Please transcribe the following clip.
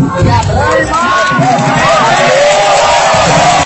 Yeah.